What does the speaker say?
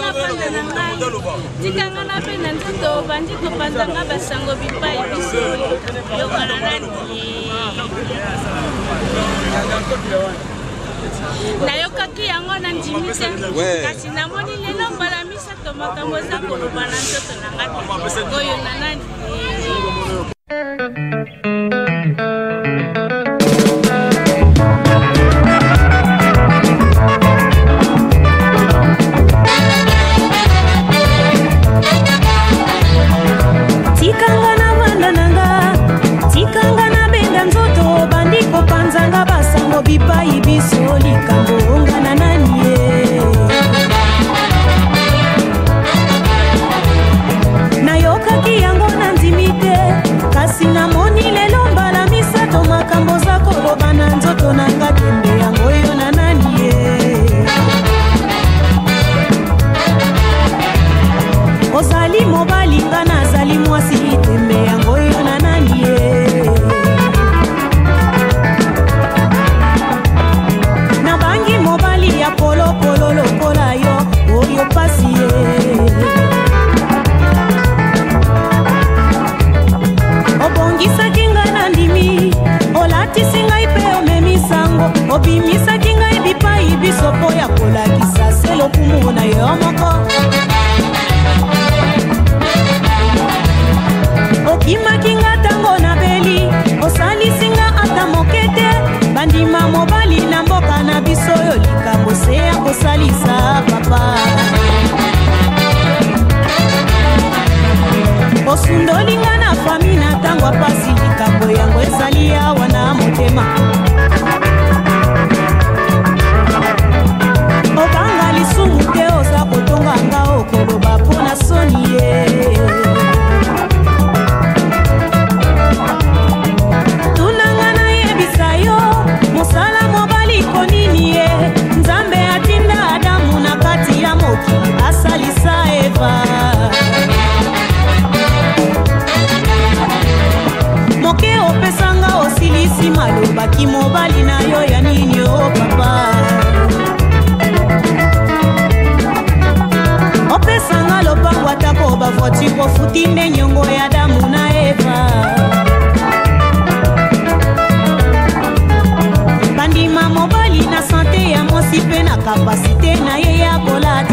na ngai tikanga na mpe na nzoto obandi kopanzanga basango bipai biso yokola nani nayokaki yango na ndimi te kasi namoni lelo mbala misato makambo eza koloba na nzoto na ngai oyo na nani kasi malobaki mobali na yo ya nini o oh, papa opesanga lopango atako bavoitire ofuti nde nyongo ya damu na eva bandima mobali na sante ya mosi mpe na kapasite na ye ya kolata